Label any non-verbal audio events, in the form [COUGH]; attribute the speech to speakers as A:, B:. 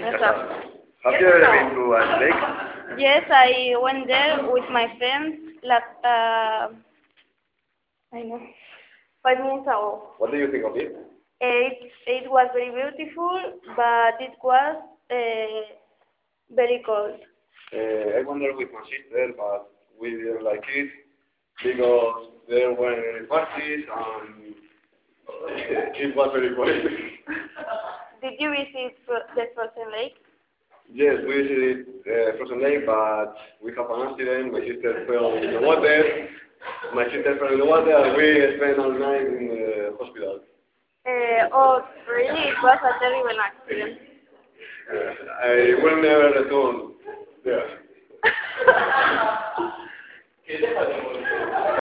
A: That's all.
B: Have you ever been to a lake?
A: Yes, I went there with my friends last, uh, I know, five minutes ago.
B: What do you think of it?
A: It, it was very beautiful, but it was uh, very cold.
B: Uh, I went there with my sister, but we didn't like it because there were parties and uh, it was very cold. [LAUGHS]
A: Did you visit the frozen lake?
B: yes, we visited uh, Frozen Lake, but we have an accident. My sister fell in the water. My sister fell in the water, and we spent all night in the hospital.
A: Uh, oh, really? It was a terrible accident.
B: Uh, I will never return there. [LAUGHS]